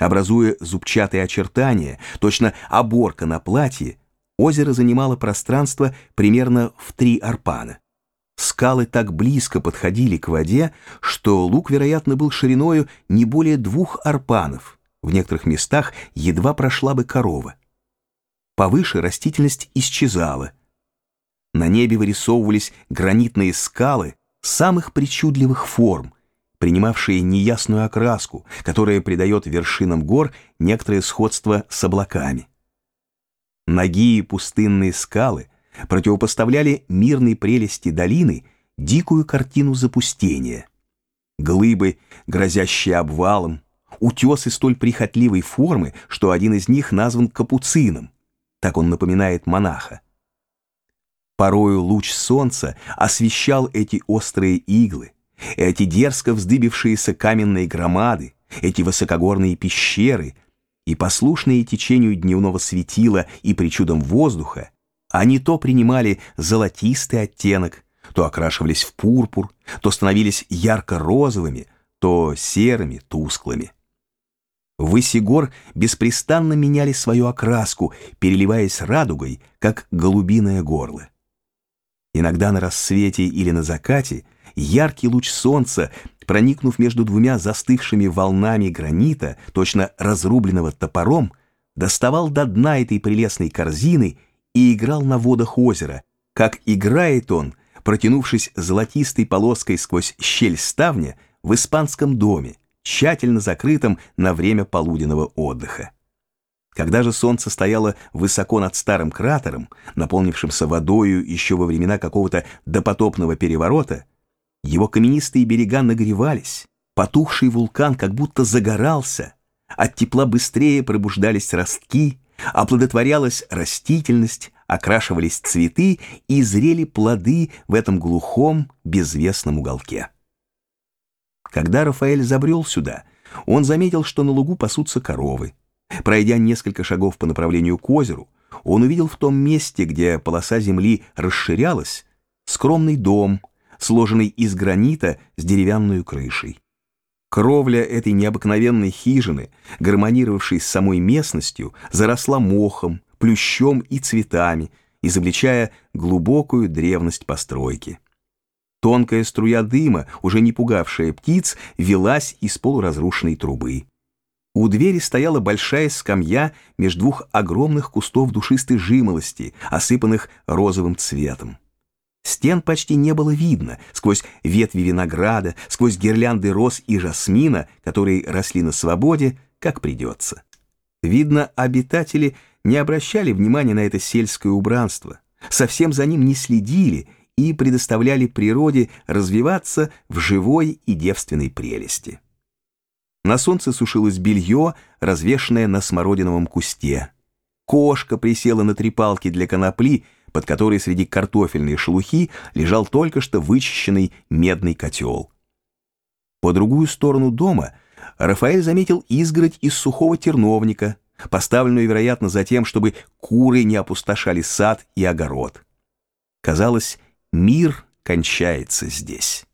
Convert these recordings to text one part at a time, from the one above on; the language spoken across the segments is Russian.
Образуя зубчатые очертания, точно оборка на платье, озеро занимало пространство примерно в три арпана. Скалы так близко подходили к воде, что луг, вероятно, был шириною не более двух арпанов. В некоторых местах едва прошла бы корова. Повыше растительность исчезала. На небе вырисовывались гранитные скалы самых причудливых форм, принимавшие неясную окраску, которая придает вершинам гор некоторое сходство с облаками. Ноги пустынные скалы противопоставляли мирной прелести долины дикую картину запустения. Глыбы, грозящие обвалом, утесы столь прихотливой формы, что один из них назван капуцином, так он напоминает монаха. Порою луч солнца освещал эти острые иглы, эти дерзко вздыбившиеся каменные громады, эти высокогорные пещеры, и послушные течению дневного светила и причудам воздуха, они то принимали золотистый оттенок, то окрашивались в пурпур, то становились ярко-розовыми, то серыми, тусклыми. Выси гор беспрестанно меняли свою окраску, переливаясь радугой, как голубиное горло. Иногда на рассвете или на закате яркий луч солнца, проникнув между двумя застывшими волнами гранита, точно разрубленного топором, доставал до дна этой прелестной корзины и играл на водах озера, как играет он, протянувшись золотистой полоской сквозь щель ставня в испанском доме, тщательно закрытом на время полуденного отдыха. Когда же солнце стояло высоко над старым кратером, наполнившимся водою еще во времена какого-то допотопного переворота, его каменистые берега нагревались, потухший вулкан как будто загорался, от тепла быстрее пробуждались ростки, оплодотворялась растительность, окрашивались цветы и зрели плоды в этом глухом, безвестном уголке. Когда Рафаэль забрел сюда, он заметил, что на лугу пасутся коровы. Пройдя несколько шагов по направлению к озеру, он увидел в том месте, где полоса земли расширялась, скромный дом, сложенный из гранита с деревянной крышей. Кровля этой необыкновенной хижины, гармонировавшей с самой местностью, заросла мохом, плющом и цветами, изобличая глубокую древность постройки. Тонкая струя дыма, уже не пугавшая птиц, велась из полуразрушенной трубы. У двери стояла большая скамья между двух огромных кустов душистой жимолости, осыпанных розовым цветом. Стен почти не было видно, сквозь ветви винограда, сквозь гирлянды роз и жасмина, которые росли на свободе, как придется. Видно, обитатели не обращали внимания на это сельское убранство, совсем за ним не следили и предоставляли природе развиваться в живой и девственной прелести. На солнце сушилось белье, развешанное на смородиновом кусте. Кошка присела на три палки для конопли, под которой среди картофельной шелухи лежал только что вычищенный медный котел. По другую сторону дома Рафаэль заметил изгородь из сухого терновника, поставленную, вероятно, за тем, чтобы куры не опустошали сад и огород. Казалось, мир кончается здесь.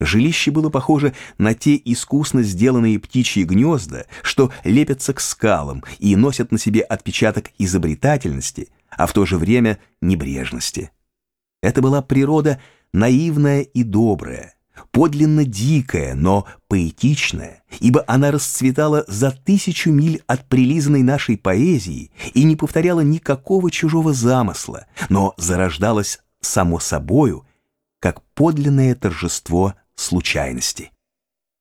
Жилище было похоже на те искусно сделанные птичьи гнезда, что лепятся к скалам и носят на себе отпечаток изобретательности, а в то же время небрежности. Это была природа наивная и добрая, подлинно дикая, но поэтичная, ибо она расцветала за тысячу миль от прилизанной нашей поэзии и не повторяла никакого чужого замысла, но зарождалась само собою, как подлинное торжество случайности.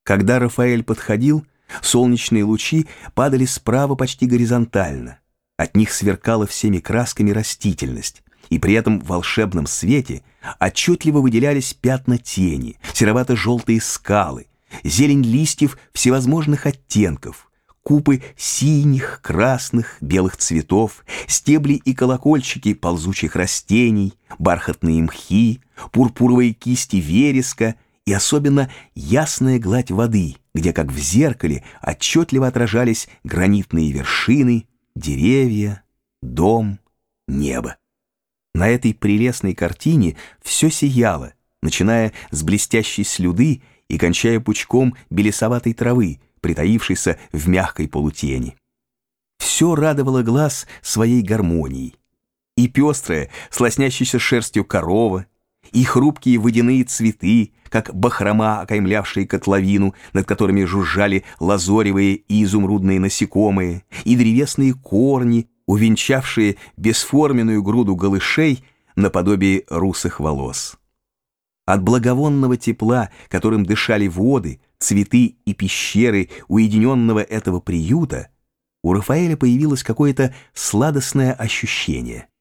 Когда Рафаэль подходил, солнечные лучи падали справа почти горизонтально. От них сверкала всеми красками растительность, и при этом в волшебном свете отчетливо выделялись пятна тени, серовато-желтые скалы, зелень листьев всевозможных оттенков, купы синих, красных, белых цветов, стебли и колокольчики ползучих растений, бархатные мхи, пурпуровые кисти вереска и особенно ясная гладь воды, где, как в зеркале, отчетливо отражались гранитные вершины, деревья, дом, небо. На этой прелестной картине все сияло, начиная с блестящей слюды и кончая пучком белесоватой травы, притаившийся в мягкой полутени. Все радовало глаз своей гармонией. И пестрая, слоснящаяся шерстью корова, и хрупкие водяные цветы, как бахрома, окаймлявшие котловину, над которыми жужжали лазоревые и изумрудные насекомые, и древесные корни, увенчавшие бесформенную груду голышей наподобие русых волос. От благовонного тепла, которым дышали воды, цветы и пещеры уединенного этого приюта, у Рафаэля появилось какое-то сладостное ощущение –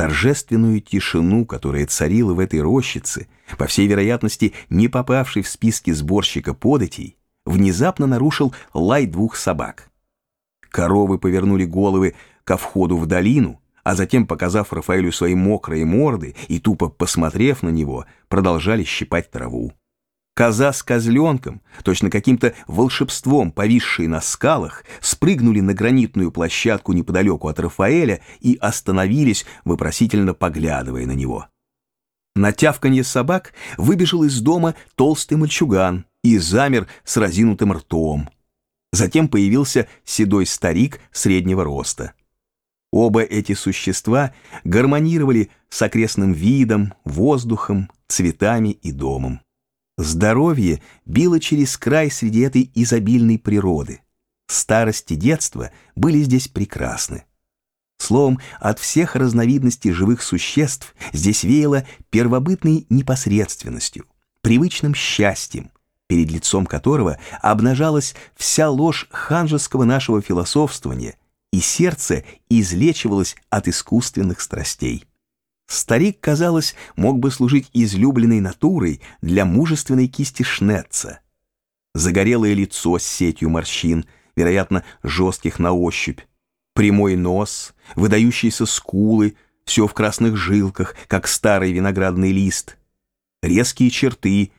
торжественную тишину, которая царила в этой рощице, по всей вероятности не попавшей в списки сборщика податей, внезапно нарушил лай двух собак. Коровы повернули головы ко входу в долину, а затем, показав Рафаэлю свои мокрые морды и тупо посмотрев на него, продолжали щипать траву. Коза с козленком, точно каким-то волшебством повисшие на скалах, спрыгнули на гранитную площадку неподалеку от Рафаэля и остановились, вопросительно поглядывая на него. На тявканье собак выбежал из дома толстый мальчуган и замер с разинутым ртом. Затем появился седой старик среднего роста. Оба эти существа гармонировали с окрестным видом, воздухом, цветами и домом. Здоровье било через край среди этой изобильной природы. Старость и детство были здесь прекрасны. Словом, от всех разновидностей живых существ здесь веяло первобытной непосредственностью, привычным счастьем, перед лицом которого обнажалась вся ложь ханжеского нашего философствования, и сердце излечивалось от искусственных страстей. Старик, казалось, мог бы служить излюбленной натурой для мужественной кисти Шнетца. Загорелое лицо с сетью морщин, вероятно, жестких на ощупь, прямой нос, выдающиеся скулы, все в красных жилках, как старый виноградный лист, резкие черты,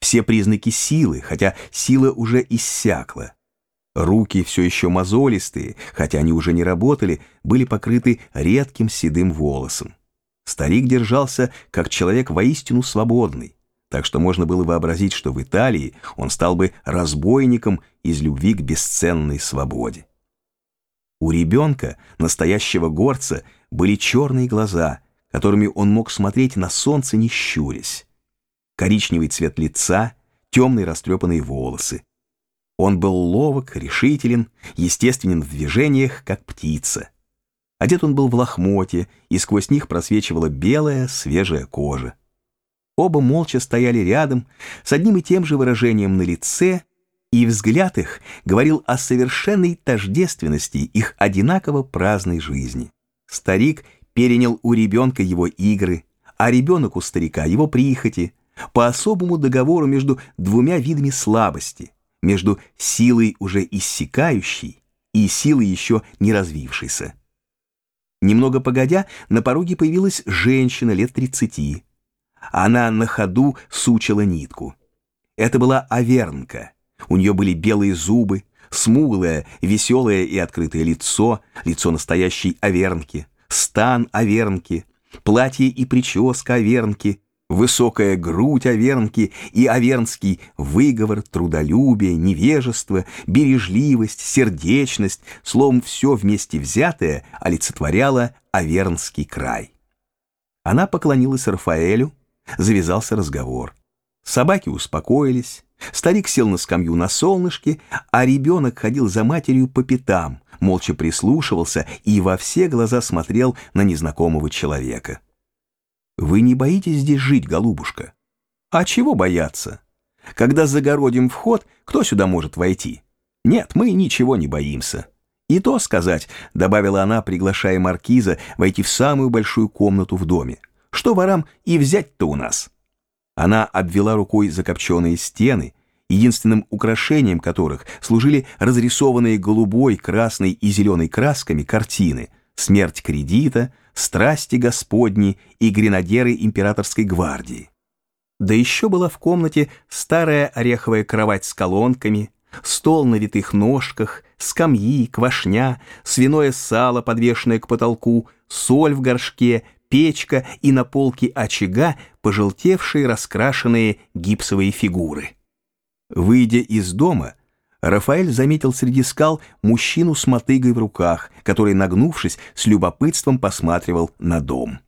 все признаки силы, хотя сила уже иссякла. Руки, все еще мозолистые, хотя они уже не работали, были покрыты редким седым волосом. Старик держался как человек воистину свободный, так что можно было вообразить, что в Италии он стал бы разбойником из любви к бесценной свободе. У ребенка, настоящего горца, были черные глаза, которыми он мог смотреть на солнце, не щурясь. Коричневый цвет лица, темные растрепанные волосы. Он был ловок, решителен, естественен в движениях, как птица. Одет он был в лохмотье, и сквозь них просвечивала белая, свежая кожа. Оба молча стояли рядом, с одним и тем же выражением на лице, и взгляд их говорил о совершенной тождественности их одинаково праздной жизни. Старик перенял у ребенка его игры, а ребенок у старика его прихоти, по особому договору между двумя видами слабости, между силой уже иссякающей и силой еще не развившейся. Немного погодя, на пороге появилась женщина лет тридцати. Она на ходу сучила нитку. Это была Авернка. У нее были белые зубы, смуглое, веселое и открытое лицо, лицо настоящей Авернки, стан Авернки, платье и прическа Авернки, Высокая грудь Авернки и авернский выговор, трудолюбие, невежество, бережливость, сердечность, словом, все вместе взятое олицетворяло Авернский край. Она поклонилась Рафаэлю, завязался разговор. Собаки успокоились, старик сел на скамью на солнышке, а ребенок ходил за матерью по пятам, молча прислушивался и во все глаза смотрел на незнакомого человека. Вы не боитесь здесь жить, голубушка? А чего бояться? Когда загородим вход, кто сюда может войти? Нет, мы ничего не боимся. И то сказать, добавила она, приглашая маркиза войти в самую большую комнату в доме. Что ворам и взять-то у нас? Она обвела рукой закопченные стены, единственным украшением которых служили разрисованные голубой, красной и зеленой красками картины «Смерть кредита», страсти Господни и гренадеры императорской гвардии. Да еще была в комнате старая ореховая кровать с колонками, стол на витых ножках, скамьи, квашня, свиное сало, подвешенное к потолку, соль в горшке, печка и на полке очага пожелтевшие раскрашенные гипсовые фигуры. Выйдя из дома, Рафаэль заметил среди скал мужчину с мотыгой в руках, который, нагнувшись, с любопытством посматривал на дом.